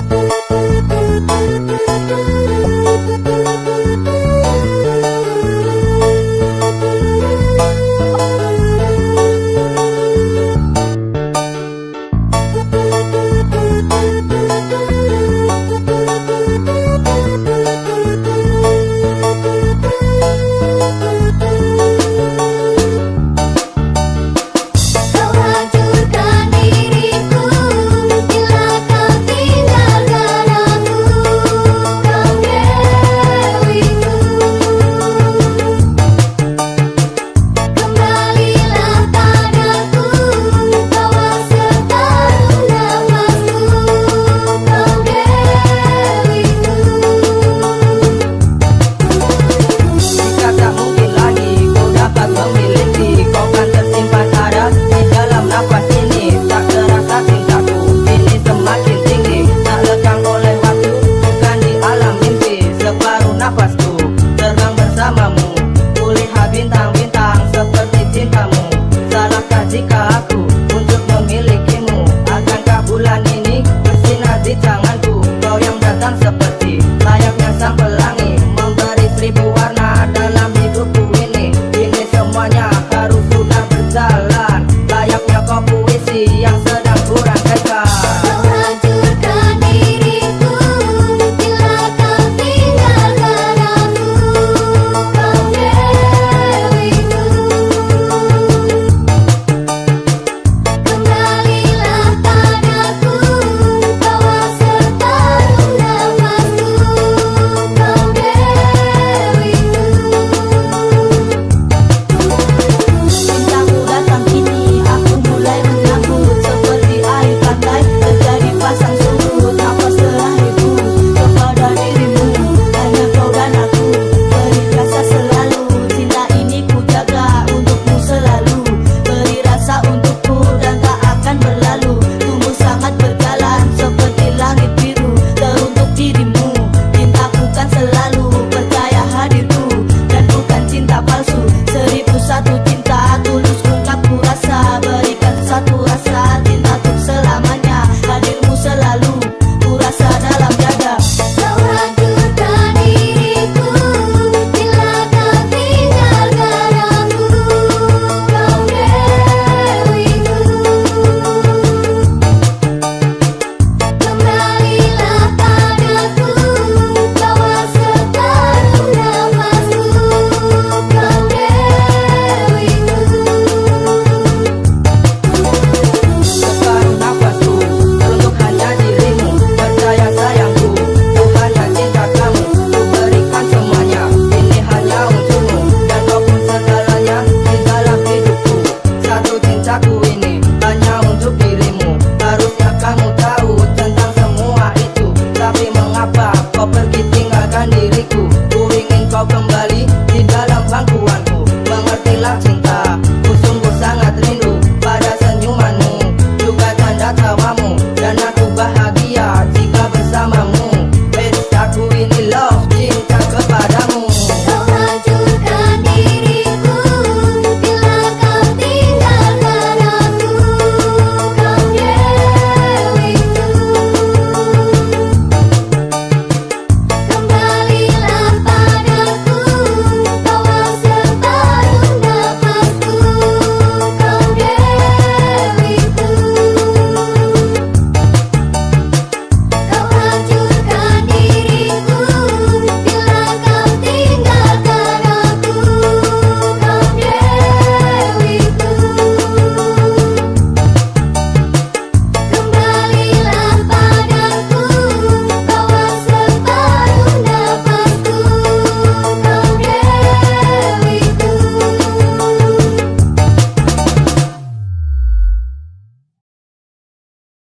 Música a la tu